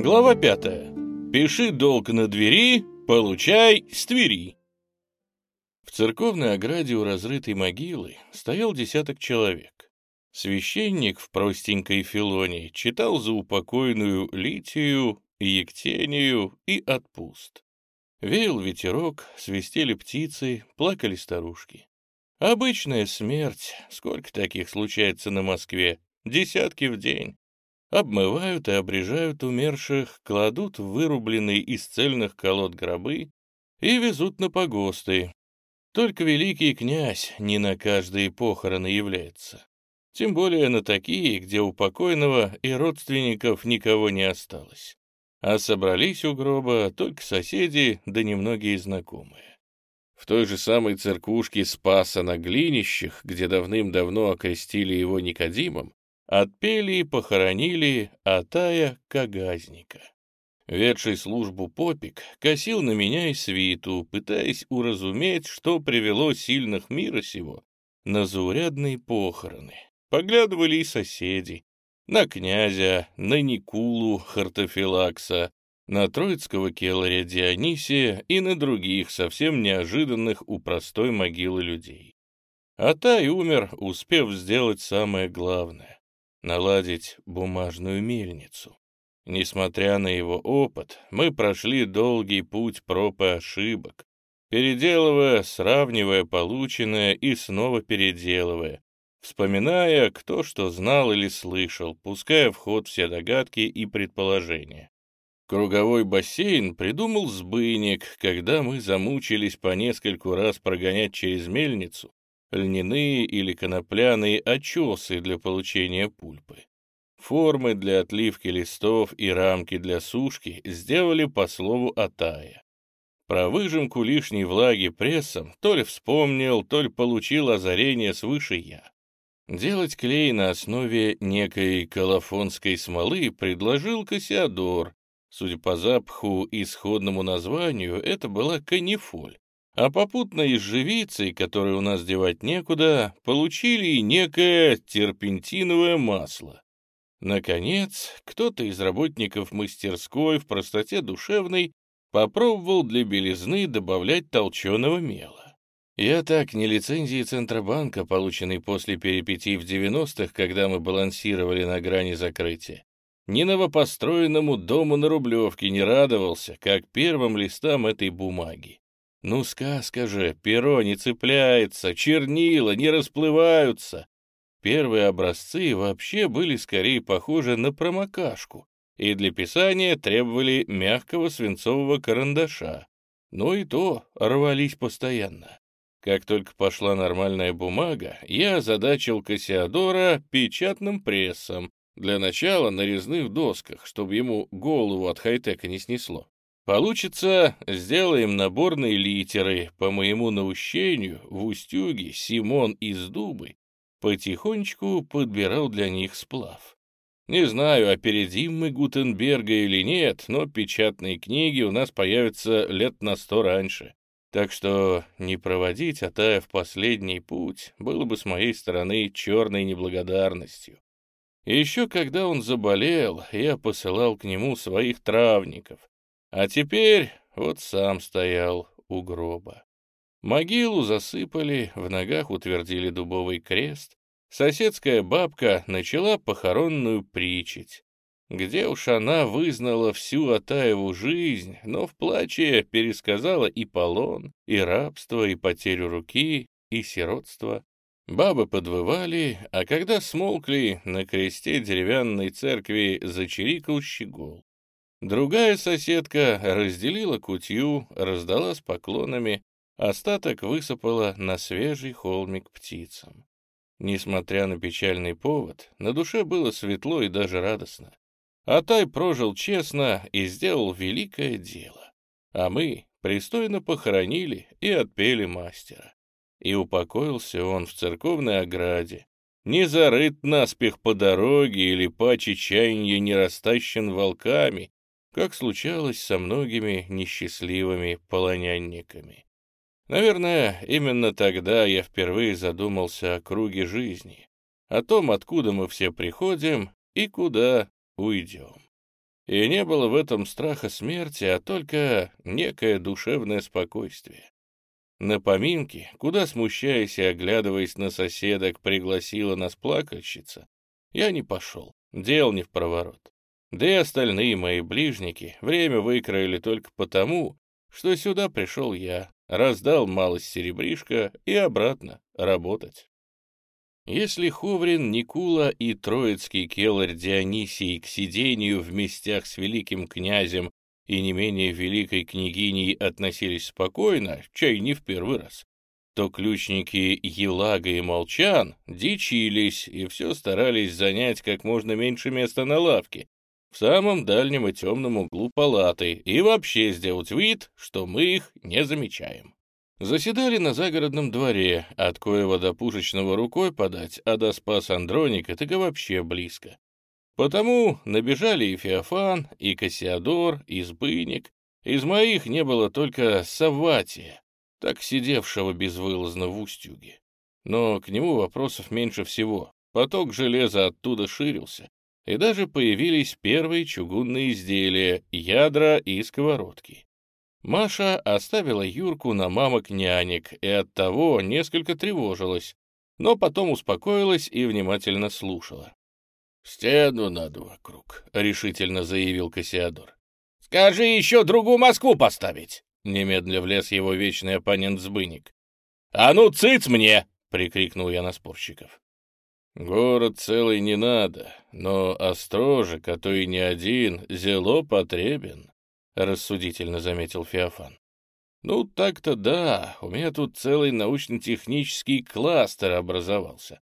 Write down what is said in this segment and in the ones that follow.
Глава пятая. Пиши долг на двери, получай с Твери. В церковной ограде у разрытой могилы стоял десяток человек. Священник в простенькой филоне читал за упокойную Литию, Ектению и отпуст. Веял ветерок, свистели птицы, плакали старушки. Обычная смерть, сколько таких случается на Москве, десятки в день. Обмывают и обрежают умерших, кладут в вырубленные из цельных колод гробы и везут на погосты. Только великий князь не на каждые похороны является. Тем более на такие, где у покойного и родственников никого не осталось. А собрались у гроба только соседи да немногие знакомые. В той же самой церквушке Спаса на Глинищах, где давным-давно окрестили его Никодимом, отпели и похоронили Атая Кагазника. Ведший службу попик косил на меня и свиту, пытаясь уразуметь, что привело сильных мира сего на заурядные похороны. Поглядывали и соседи. На князя, на Никулу Хартофилакса, на троицкого келаря Дионисия и на других совсем неожиданных у простой могилы людей. А Тай умер, успев сделать самое главное — наладить бумажную мельницу. Несмотря на его опыт, мы прошли долгий путь проб и ошибок, переделывая, сравнивая полученное и снова переделывая, вспоминая, кто что знал или слышал, пуская в ход все догадки и предположения. Круговой бассейн придумал сбыник, когда мы замучились по нескольку раз прогонять через мельницу льняные или конопляные очесы для получения пульпы. Формы для отливки листов и рамки для сушки сделали по слову Атая. Про выжимку лишней влаги прессом то ли вспомнил, то ли получил озарение свыше я. Делать клей на основе некой колофонской смолы предложил Кассиадор, Судя по запаху и исходному названию, это была канифоль. А попутно из живицы, которой у нас девать некуда, получили и некое терпентиновое масло. Наконец, кто-то из работников мастерской в простоте душевной попробовал для белизны добавлять толченого мела. Я так, не лицензии Центробанка, полученной после перипетий в 90-х, когда мы балансировали на грани закрытия, ни новопостроенному дому на Рублевке не радовался, как первым листам этой бумаги. Ну, сказка же, перо не цепляется, чернила не расплываются. Первые образцы вообще были скорее похожи на промокашку и для писания требовали мягкого свинцового карандаша. Но и то рвались постоянно. Как только пошла нормальная бумага, я озадачил Кассиадора печатным прессом, для начала на резных досках, чтобы ему голову от хай-тека не снесло. Получится, сделаем наборные литеры. По моему наущению, в Устюге Симон из Дубы потихонечку подбирал для них сплав. Не знаю, опередим мы Гутенберга или нет, но печатные книги у нас появятся лет на сто раньше. Так что не проводить Атая в последний путь было бы с моей стороны черной неблагодарностью. Еще когда он заболел, я посылал к нему своих травников. А теперь вот сам стоял у гроба. Могилу засыпали, в ногах утвердили дубовый крест. Соседская бабка начала похоронную причить, где уж она вызнала всю Атаеву жизнь, но в плаче пересказала и полон, и рабство, и потерю руки, и сиротство. Бабы подвывали, а когда смолкли, на кресте деревянной церкви зачирикал щегол. Другая соседка разделила кутью, раздала с поклонами, остаток высыпала на свежий холмик птицам. Несмотря на печальный повод, на душе было светло и даже радостно. Атай прожил честно и сделал великое дело. А мы пристойно похоронили и отпели мастера. И упокоился он в церковной ограде, не зарыт наспех по дороге или паче чаяния не растащен волками, как случалось со многими несчастливыми полонянниками. Наверное, именно тогда я впервые задумался о круге жизни, о том, откуда мы все приходим и куда уйдем. И не было в этом страха смерти, а только некое душевное спокойствие. На поминки, куда, смущаясь и оглядываясь на соседок, пригласила нас плакальщица, я не пошел, дел не в проворот. Да и остальные мои ближники время выкроили только потому, что сюда пришел я, раздал малость серебришка и обратно работать. Если Ховрин, Никула и троицкий келарь Дионисий к сидению в местях с великим князем и не менее великой княгиней относились спокойно, чай не в первый раз, то ключники Елага и Молчан дичились и все старались занять как можно меньше места на лавке, в самом дальнем и темном углу палаты и вообще сделать вид, что мы их не замечаем. Заседали на загородном дворе, от коего до пушечного рукой подать, а до спас Андроник это вообще близко. Потому набежали и Феофан, и Кассиадор, и Сбыник. Из моих не было только Саватия, так сидевшего безвылазно в устюге. Но к нему вопросов меньше всего. Поток железа оттуда ширился, и даже появились первые чугунные изделия, ядра и сковородки. Маша оставила Юрку на мамок нянек и оттого несколько тревожилась, но потом успокоилась и внимательно слушала. «Стену надо вокруг», — решительно заявил Кассиадор. «Скажи еще другую Москву поставить!» — немедля влез его вечный оппонент Збыник. «А ну, цыц мне!» — прикрикнул я на спорщиков. Город целый не надо, но острожек, а то и не один, зело потребен, — рассудительно заметил Феофан. Ну, так-то да, у меня тут целый научно-технический кластер образовался.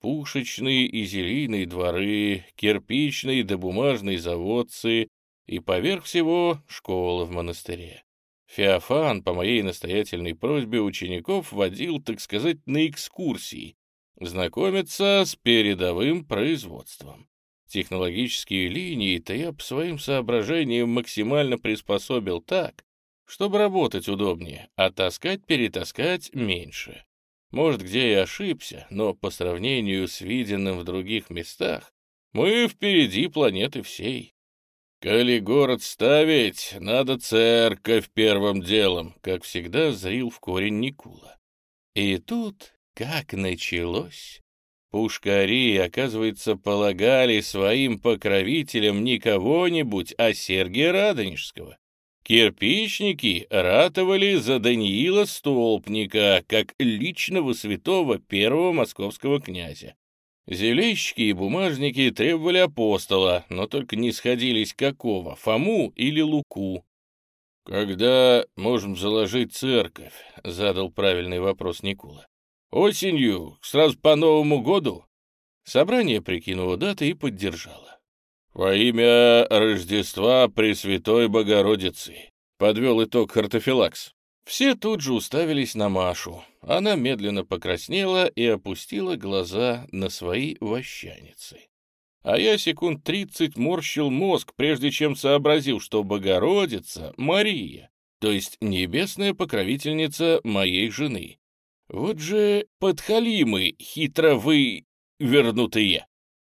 Пушечные и зелиные дворы, кирпичные да бумажные заводцы и поверх всего школа в монастыре. Феофан по моей настоятельной просьбе учеников водил, так сказать, на экскурсии, знакомиться с передовым производством. Технологические линии-то я по своим соображениям максимально приспособил так, чтобы работать удобнее, а таскать-перетаскать меньше. Может, где я ошибся, но по сравнению с виденным в других местах, мы впереди планеты всей. Коли город ставить, надо церковь первым делом, как всегда зрил в корень Никула. И тут как началось? Пушкари, оказывается, полагали своим покровителем не кого-нибудь, а Сергия Радонежского. Кирпичники ратовали за Даниила Столпника, как личного святого первого московского князя. Зелейщики и бумажники требовали апостола, но только не сходились какого, Фому или Луку. «Когда можем заложить церковь?» — задал правильный вопрос Никула. Осенью, сразу по Новому году. Собрание прикинуло даты и поддержало. Во имя Рождества Пресвятой Богородицы подвел итог Хартофилакс. Все тут же уставились на Машу. Она медленно покраснела и опустила глаза на свои вощаницы. А я секунд тридцать морщил мозг, прежде чем сообразил, что Богородица — Мария, то есть небесная покровительница моей жены. Вот же подхалимы хитро вы вернутые.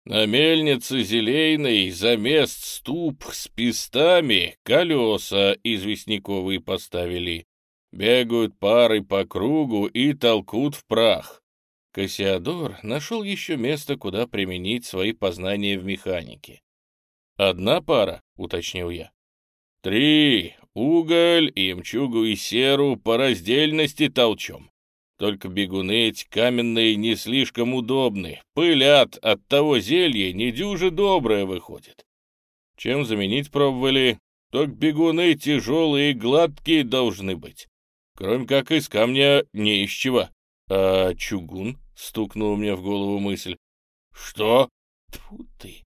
На мельнице зелейной замест ступ с пестами колеса известняковые поставили. Бегают пары по кругу и толкут в прах. Кассиадор нашел еще место, куда применить свои познания в механике. «Одна пара», — уточнил я. «Три. Уголь, ямчугу и серу по раздельности толчем. Только бегуны эти каменные не слишком удобны, пылят, от того зелье недюже доброе выходит. Чем заменить пробовали? Только бегуны тяжелые и гладкие должны быть. Кроме как из камня не из чего. А чугун? — стукнула мне в голову мысль. Что? Тьфу ты.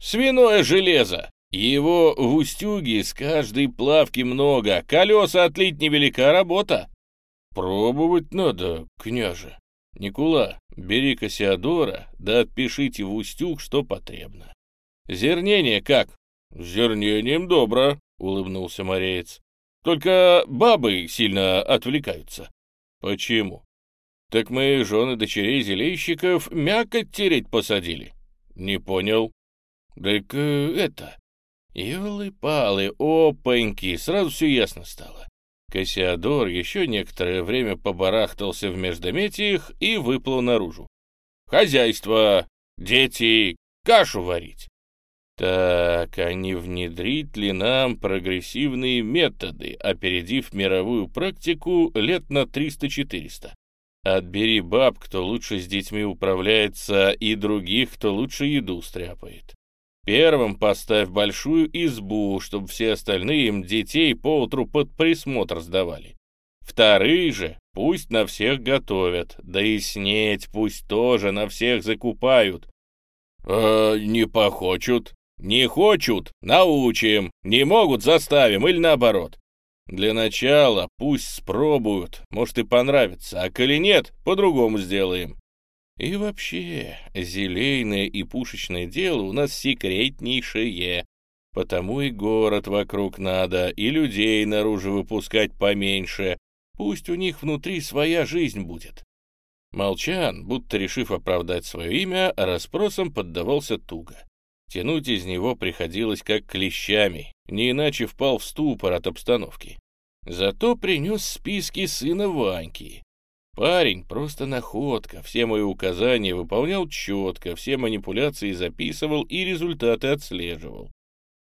Свиное железо! Его в устюге с каждой плавки много, колеса отлить невелика работа. «Пробовать надо, княже. Никула, бери Кассиадора, да отпишите в устюг, что потребно. Зернение как?» «Зернением добро», — улыбнулся мореец. «Только бабы сильно отвлекаются». «Почему?» «Так мы жены дочерей зелейщиков мякоть тереть посадили». «Не понял». «Так э, это...» Ёлы-палы, опаньки, сразу все ясно стало. Кассиадор еще некоторое время побарахтался в междометиях и выплыл наружу. «Хозяйство! Дети! Кашу варить!» Так, а не внедрить ли нам прогрессивные методы, опередив мировую практику лет на 300-400? Отбери баб, кто лучше с детьми управляется, и других, кто лучше еду стряпает. Первым поставь большую избу, чтобы все остальные им детей поутру под присмотр сдавали. Вторые же пусть на всех готовят, да и снеть пусть тоже на всех закупают. «А не похочут?» «Не хочут — научим, не могут — заставим или наоборот. Для начала пусть спробуют, может и понравится, а коли нет, по-другому сделаем. И вообще, зелейное и пушечное дело у нас секретнейшее, потому и город вокруг надо, и людей наружу выпускать поменьше, пусть у них внутри своя жизнь будет». Молчан, будто решив оправдать свое имя, расспросом поддавался туго. Тянуть из него приходилось как клещами, не иначе впал в ступор от обстановки. Зато принес списки сына Ваньки. Парень просто находка, все мои указания выполнял четко, все манипуляции записывал и результаты отслеживал.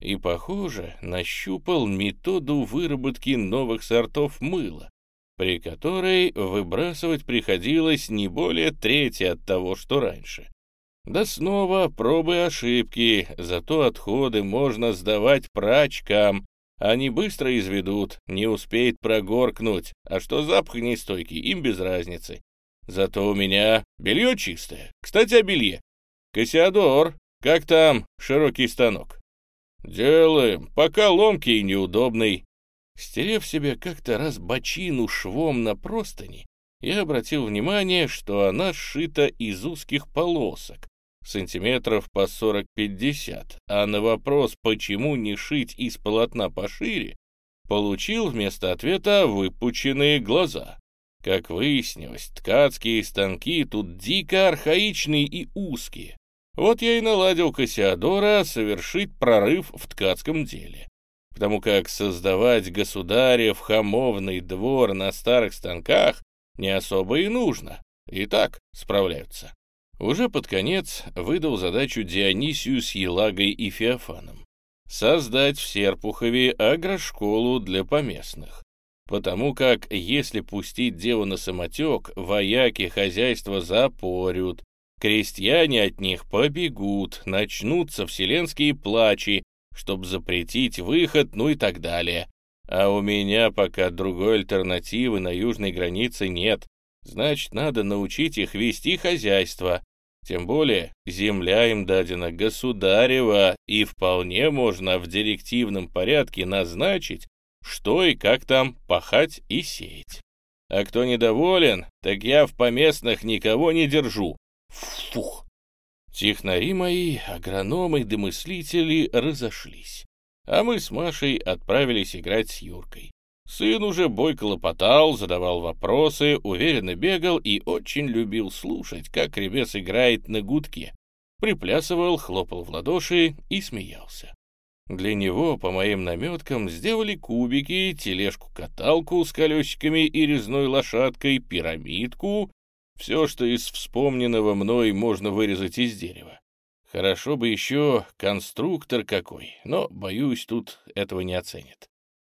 И, похоже, нащупал методу выработки новых сортов мыла, при которой выбрасывать приходилось не более трети от того, что раньше. Да снова пробы ошибки, зато отходы можно сдавать прачкам. Они быстро изведут, не успеет прогоркнуть, а что запах нестойкий, им без разницы. Зато у меня белье чистое. Кстати, о белье. Кассиадор, как там широкий станок? Делаем, пока ломкий и неудобный. Стерев себе как-то раз бочину швом на простыни, я обратил внимание, что она сшита из узких полосок, сантиметров по 40-50, а на вопрос, почему не шить из полотна пошире, получил вместо ответа выпученные глаза. Как выяснилось, ткацкие станки тут дико архаичные и узкие. Вот я и наладил Кассиадора совершить прорыв в ткацком деле. Потому как создавать государев хамовный двор на старых станках не особо и нужно. И так справляются. Уже под конец выдал задачу Дионисию с Елагой и Феофаном. Создать в Серпухове агрошколу для поместных. Потому как, если пустить дело на самотек, вояки хозяйство запорют, крестьяне от них побегут, начнутся вселенские плачи, чтобы запретить выход, ну и так далее. А у меня пока другой альтернативы на южной границе нет, Значит, надо научить их вести хозяйство. Тем более, земля им дадена государева, и вполне можно в директивном порядке назначить, что и как там пахать и сеять. А кто недоволен, так я в поместных никого не держу. Фух! Технари мои, агрономы, домыслители разошлись. А мы с Машей отправились играть с Юркой. Сын уже бойко лопотал, задавал вопросы, уверенно бегал и очень любил слушать, как ребес играет на гудке. Приплясывал, хлопал в ладоши и смеялся. Для него, по моим наметкам, сделали кубики, тележку-каталку с колесиками и резной лошадкой, пирамидку, все, что из вспомненного мной можно вырезать из дерева. Хорошо бы еще конструктор какой, но, боюсь, тут этого не оценят.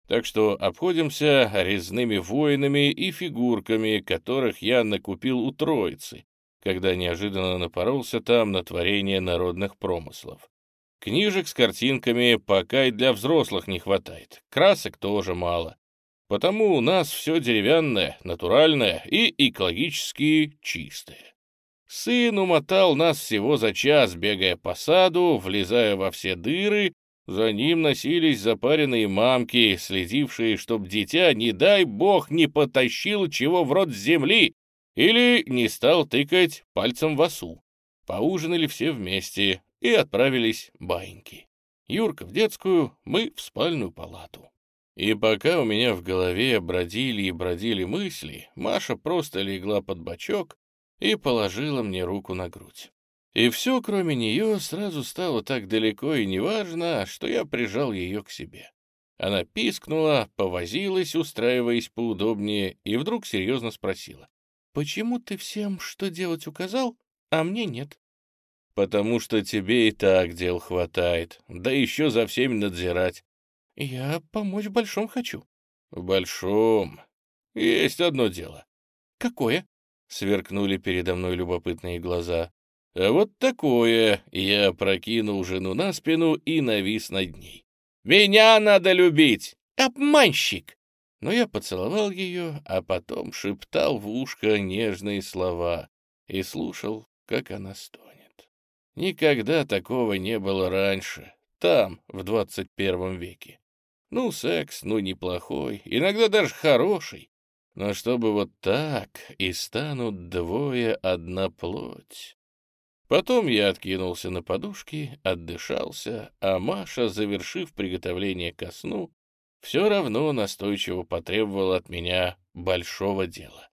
Так что обходимся резными воинами и фигурками, которых я накупил у троицы, когда неожиданно напоролся там на творение народных промыслов. Книжек с картинками пока и для взрослых не хватает, красок тоже мало. Потому у нас все деревянное, натуральное и экологически чистое. Сын умотал нас всего за час, бегая по саду, влезая во все дыры за ним носились запаренные мамки, следившие, чтоб дитя, не дай бог, не потащил чего в рот земли или не стал тыкать пальцем в осу. Поужинали все вместе и отправились баиньки. Юрка в детскую, мы в спальную палату. И пока у меня в голове бродили и бродили мысли, Маша просто легла под бочок и положила мне руку на грудь. И все, кроме нее, сразу стало так далеко и неважно, что я прижал ее к себе. Она пискнула, повозилась, устраиваясь поудобнее, и вдруг серьезно спросила. «Почему ты всем что делать указал, а мне нет?» «Потому что тебе и так дел хватает, да еще за всеми надзирать». «Я помочь в большом хочу». «В большом. Есть одно дело». «Какое?» — сверкнули передо мной любопытные глаза. А вот такое я прокинул жену на спину и навис над ней. «Меня надо любить! Обманщик!» Но я поцеловал ее, а потом шептал в ушко нежные слова и слушал, как она стонет. Никогда такого не было раньше, там, в двадцать первом веке. Ну, секс, ну, неплохой, иногда даже хороший. Но чтобы вот так и станут двое одна плоть. Потом я откинулся на подушки, отдышался, а Маша, завершив приготовление ко сну, все равно настойчиво потребовала от меня большого дела.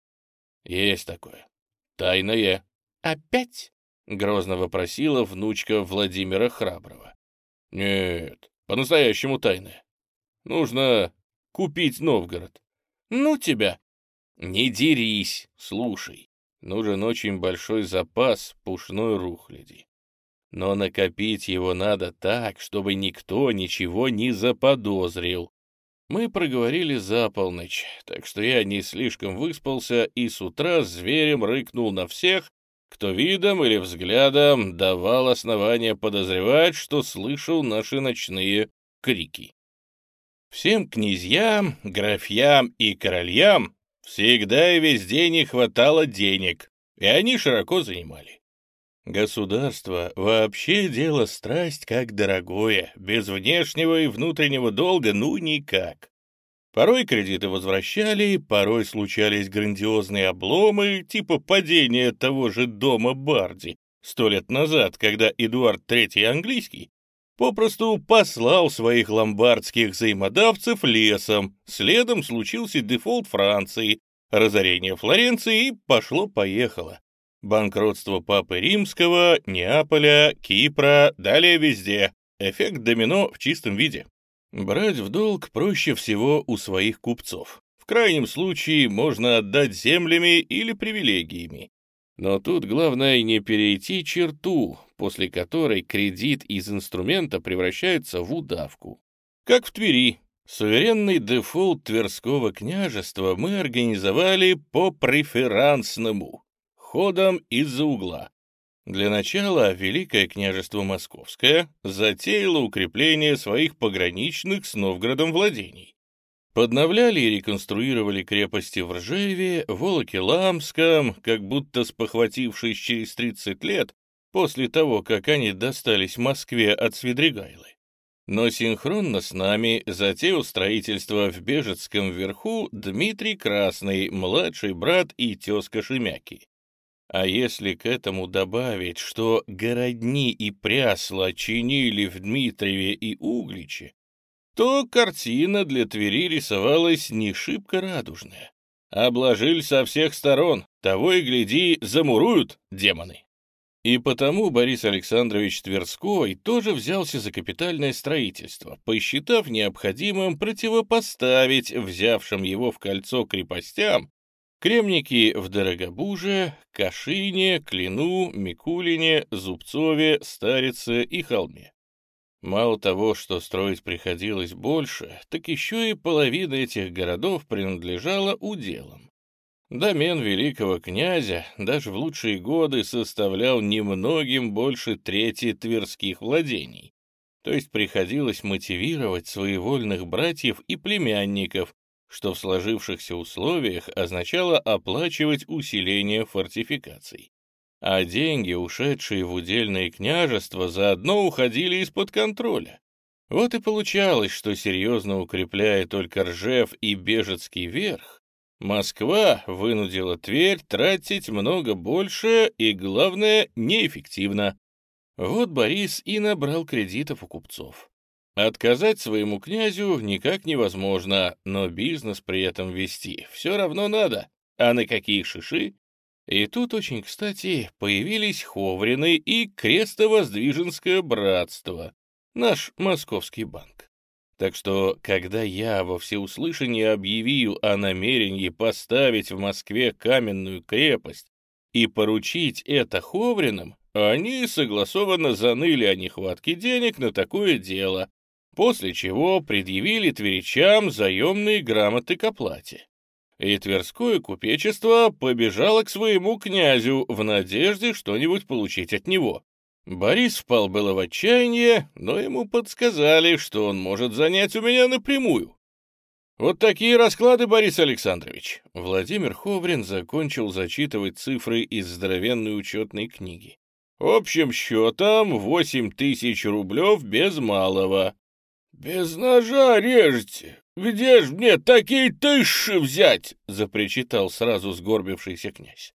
Есть такое. Тайное. «Опять?» — грозно вопросила внучка Владимира Храброго. «Нет, по-настоящему тайное. Нужно купить Новгород». «Ну тебя!» «Не дерись, слушай нужен очень большой запас пушной рухляди. Но накопить его надо так, чтобы никто ничего не заподозрил. Мы проговорили за полночь, так что я не слишком выспался и с утра зверем рыкнул на всех, кто видом или взглядом давал основания подозревать, что слышал наши ночные крики. Всем князьям, графьям и королям Всегда и везде не хватало денег, и они широко занимали. Государство вообще дело страсть как дорогое, без внешнего и внутреннего долга ну никак. Порой кредиты возвращали, порой случались грандиозные обломы, типа падения того же дома Барди сто лет назад, когда Эдуард III английский попросту послал своих ломбардских взаимодавцев лесом, следом случился дефолт Франции, разорение Флоренции и пошло-поехало. Банкротство Папы Римского, Неаполя, Кипра, далее везде. Эффект домино в чистом виде. Брать в долг проще всего у своих купцов. В крайнем случае можно отдать землями или привилегиями. Но тут главное не перейти черту, после которой кредит из инструмента превращается в удавку. Как в Твери. Суверенный дефолт Тверского княжества мы организовали по преферансному, ходом из-за угла. Для начала Великое княжество Московское затеяло укрепление своих пограничных с Новгородом владений. Подновляли и реконструировали крепости в Ржеве, Волоке-Ламском, как будто спохватившись через 30 лет, после того, как они достались Москве от Свидригайлы. Но синхронно с нами затеял строительство в Бежецком верху Дмитрий Красный, младший брат и тезка Шемяки. А если к этому добавить, что городни и прясла чинили в Дмитриеве и Угличе, то картина для Твери рисовалась не шибко радужная. Обложили со всех сторон, того и гляди, замуруют демоны. И потому Борис Александрович Тверской тоже взялся за капитальное строительство, посчитав необходимым противопоставить взявшим его в кольцо крепостям кремники в Дорогобуже, Кашине, Клину, Микулине, Зубцове, Старице и Холме. Мало того, что строить приходилось больше, так еще и половина этих городов принадлежала уделам. Домен великого князя даже в лучшие годы составлял немногим больше трети тверских владений. То есть приходилось мотивировать своевольных братьев и племянников, что в сложившихся условиях означало оплачивать усиление фортификаций. А деньги, ушедшие в удельные княжества, заодно уходили из-под контроля. Вот и получалось, что серьезно укрепляя только Ржев и Бежецкий верх, Москва вынудила Тверь тратить много больше и, главное, неэффективно. Вот Борис и набрал кредитов у купцов. Отказать своему князю никак невозможно, но бизнес при этом вести все равно надо. А на какие шиши? И тут очень кстати появились Ховрины и Крестовоздвиженское братство, наш московский банк. Так что, когда я во всеуслышание объявил о намерении поставить в Москве каменную крепость и поручить это Ховринам, они согласованно заныли о нехватке денег на такое дело, после чего предъявили тверичам заемные грамоты к оплате. И Тверское купечество побежало к своему князю в надежде что-нибудь получить от него. Борис впал было в отчаяние, но ему подсказали, что он может занять у меня напрямую. Вот такие расклады, Борис Александрович. Владимир Ховрин закончил зачитывать цифры из здоровенной учетной книги. Общим счетом восемь тысяч рублев без малого. «Без ножа режете! Где ж мне такие тысячи взять?» — запричитал сразу сгорбившийся князь.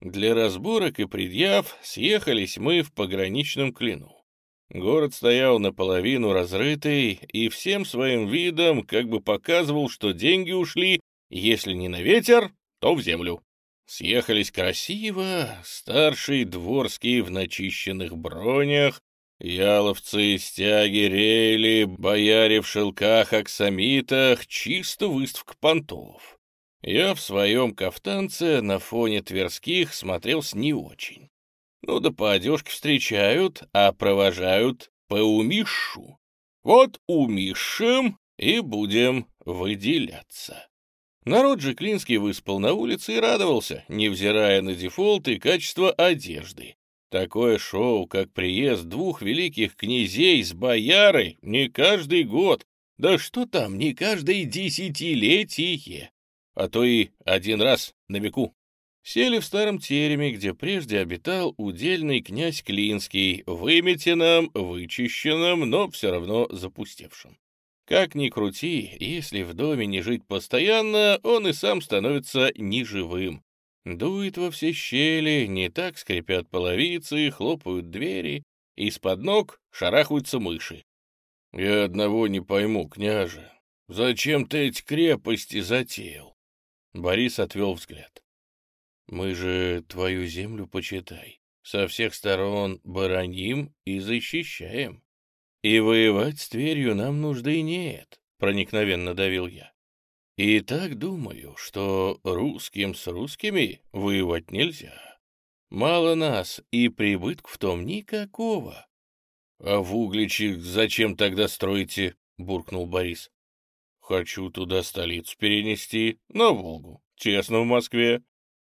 Для разборок и предъяв съехались мы в пограничном клину. Город стоял наполовину разрытый и всем своим видом как бы показывал, что деньги ушли, если не на ветер, то в землю. Съехались красиво, старшие дворские в начищенных бронях, яловцы, стяги, рейли, бояре в шелках, аксамитах, чисто выставка понтов. Я в своем кафтанце на фоне тверских смотрелся не очень. Ну да по одежке встречают, а провожают по умишу. Вот умишем и будем выделяться. Народ же Клинский выспал на улице и радовался, невзирая на дефолт и качество одежды. Такое шоу, как приезд двух великих князей с боярой, не каждый год, да что там, не каждое десятилетие, а то и один раз на веку. Сели в старом тереме, где прежде обитал удельный князь Клинский, выметенном, вычищенном, но все равно запустевшим. Как ни крути, если в доме не жить постоянно, он и сам становится неживым. Дует во все щели, не так скрипят половицы, хлопают двери, из-под ног шарахаются мыши. «Я одного не пойму, княже. Зачем ты эти крепости затеял?» Борис отвел взгляд. «Мы же твою землю почитай. Со всех сторон бароним и защищаем. «И воевать с Тверью нам нужды нет», — проникновенно давил я. «И так думаю, что русским с русскими воевать нельзя. Мало нас, и прибытку в том никакого». «А в Угличе зачем тогда строите?» — буркнул Борис. «Хочу туда столицу перенести, на Волгу. Честно, в Москве».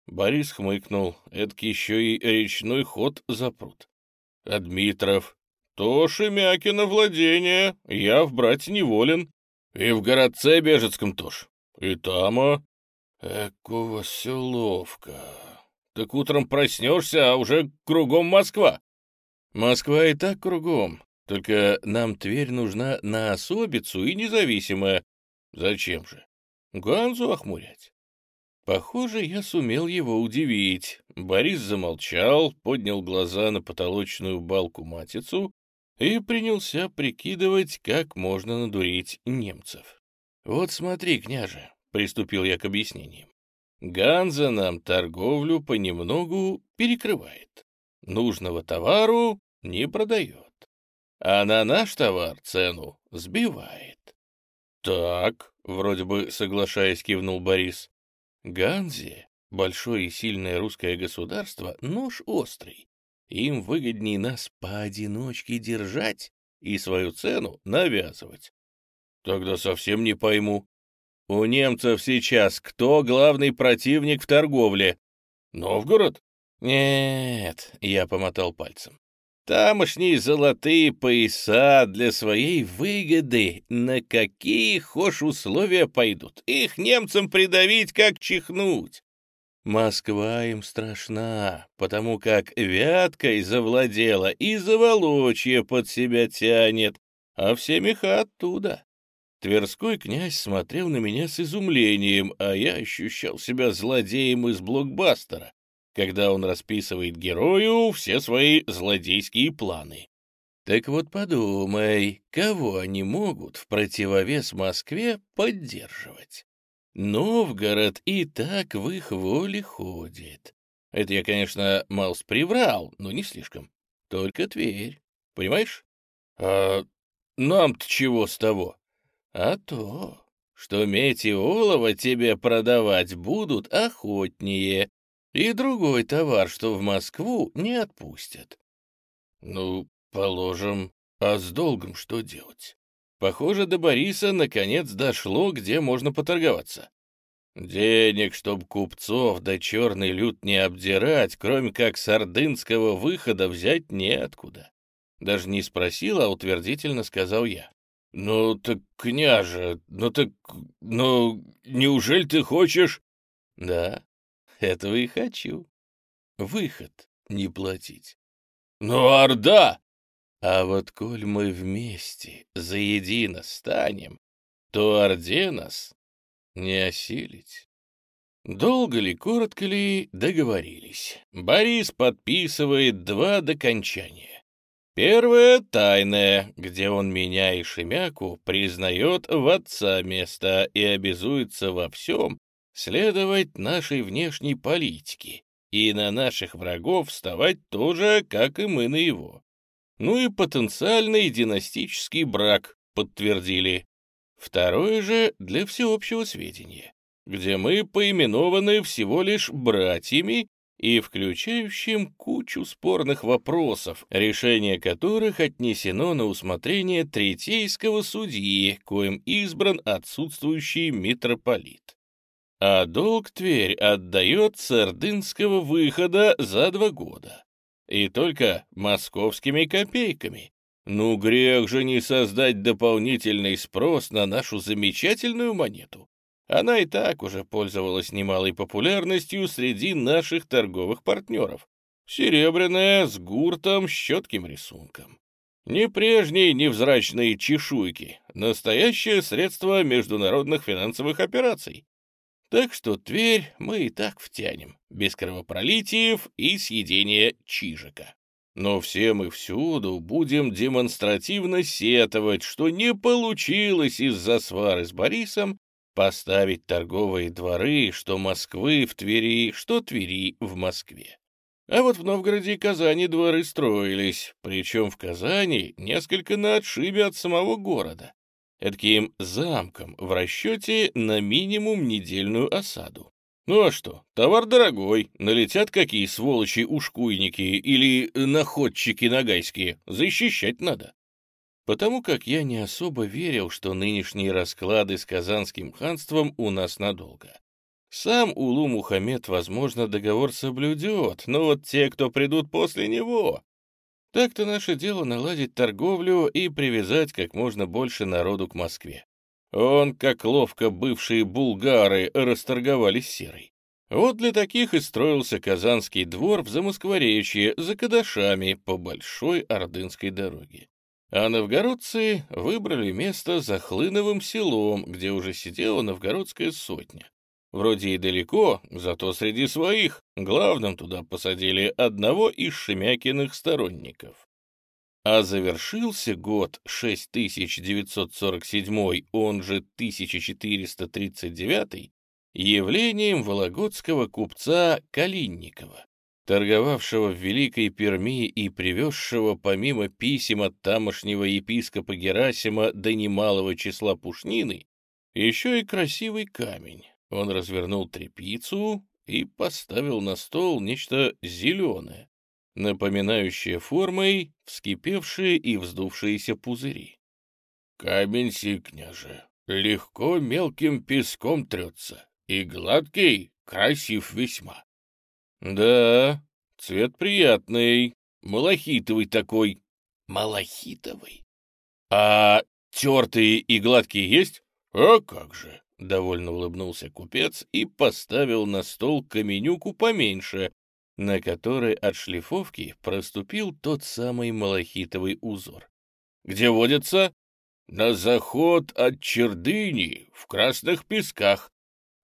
Борис хмыкнул. Это еще и речной ход запрут. «А Дмитров? То Шемякино владение, я в брате неволен. И в городце Бежецком тоже. И тама. Экого все ловко. Так утром проснешься, а уже кругом Москва. Москва и так кругом. Только нам Тверь нужна на особицу и независимая. Зачем же? Ганзу охмурять. Похоже, я сумел его удивить. Борис замолчал, поднял глаза на потолочную балку-матицу и принялся прикидывать, как можно надурить немцев. «Вот смотри, княже», — приступил я к объяснениям. «Ганза нам торговлю понемногу перекрывает. Нужного товару не продает. А на наш товар цену сбивает». «Так», — вроде бы соглашаясь, кивнул Борис. «Ганзе, большое и сильное русское государство, нож острый. Им выгоднее нас поодиночке держать и свою цену навязывать. Тогда совсем не пойму. У немцев сейчас кто главный противник в торговле? Новгород? Нет, я помотал пальцем. Тамошние золотые пояса для своей выгоды на какие хошь условия пойдут. Их немцам придавить, как чихнуть. Москва им страшна, потому как Вяткой завладела и заволочье под себя тянет, а все меха оттуда. Тверской князь смотрел на меня с изумлением, а я ощущал себя злодеем из блокбастера, когда он расписывает герою все свои злодейские планы. Так вот подумай, кого они могут в противовес Москве поддерживать? Новгород и так в их воле ходит. Это я, конечно, Маус приврал, но не слишком. Только Тверь. Понимаешь? А нам-то чего с того? А то, что медь и олово тебе продавать будут охотнее, и другой товар, что в Москву, не отпустят. Ну, положим, а с долгом что делать? Похоже, до Бориса наконец дошло, где можно поторговаться. Денег, чтоб купцов да черный люд не обдирать, кроме как с ордынского выхода взять неоткуда. Даже не спросил, а утвердительно сказал я. «Ну так, княже, ну так, ну, неужели ты хочешь...» «Да, этого и хочу. Выход не платить». «Ну, Орда!» «А вот коль мы вместе заедино станем, то Орде нас не осилить. Долго ли, коротко ли, договорились. Борис подписывает два докончания. Первое — тайное, где он меня и Шемяку признает в отца место и обязуется во всем следовать нашей внешней политике и на наших врагов вставать тоже, как и мы на его. Ну и потенциальный династический брак подтвердили. Второе же для всеобщего сведения, где мы поименованы всего лишь братьями и включающим кучу спорных вопросов, решение которых отнесено на усмотрение третейского судьи, коим избран отсутствующий митрополит. А долг Тверь отдает с ордынского выхода за два года. И только московскими копейками, ну, грех же не создать дополнительный спрос на нашу замечательную монету. Она и так уже пользовалась немалой популярностью среди наших торговых партнеров. Серебряная, с гуртом, с четким рисунком. Ни прежние невзрачные чешуйки, настоящее средство международных финансовых операций. Так что Тверь мы и так втянем, без кровопролитиев и съедения чижика. Но все мы всюду будем демонстративно сетовать, что не получилось из-за свары с Борисом поставить торговые дворы, что Москвы в Твери, что Твери в Москве. А вот в Новгороде и Казани дворы строились, причем в Казани несколько на отшибе от самого города, таким замком в расчете на минимум недельную осаду. Ну а что, товар дорогой, налетят какие сволочи-ушкуйники или находчики нагайские, защищать надо. Потому как я не особо верил, что нынешние расклады с Казанским ханством у нас надолго. Сам Улу Мухаммед, возможно, договор соблюдет, но вот те, кто придут после него... Так-то наше дело наладить торговлю и привязать как можно больше народу к Москве. Он, как ловко бывшие булгары, расторговались серой. Вот для таких и строился Казанский двор в Замоскворечье за Кадашами по Большой Ордынской дороге. А новгородцы выбрали место за Хлыновым селом, где уже сидела новгородская сотня. Вроде и далеко, зато среди своих. Главным туда посадили одного из Шемякиных сторонников. А завершился год 6947, он же 1439, явлением вологодского купца Калинникова, торговавшего в Великой Перми и привезшего помимо писем от тамошнего епископа Герасима до немалого числа пушнины, еще и красивый камень. Он развернул трепицу и поставил на стол нечто зеленое, напоминающие формой вскипевшие и вздувшиеся пузыри. «Камень сей, княже, легко мелким песком трется, и гладкий, красив весьма». «Да, цвет приятный, малахитовый такой». «Малахитовый? А тертые и гладкие есть?» «А как же!» — довольно улыбнулся купец и поставил на стол каменюку поменьше, на которой от шлифовки проступил тот самый малахитовый узор. «Где водится?» «На заход от Чердыни, в Красных Песках».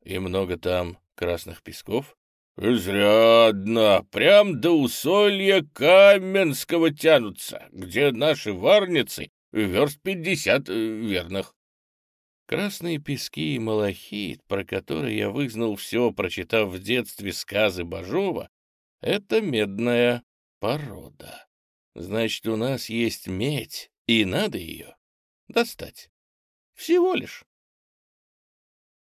«И много там красных песков?» «Изрядно, прям до усолья Каменского тянутся, где наши варницы верст пятьдесят э, верных». Красные пески и малахит, про которые я вызнал все, прочитав в детстве сказы Бажова, Это медная порода. Значит, у нас есть медь, и надо ее достать. Всего лишь.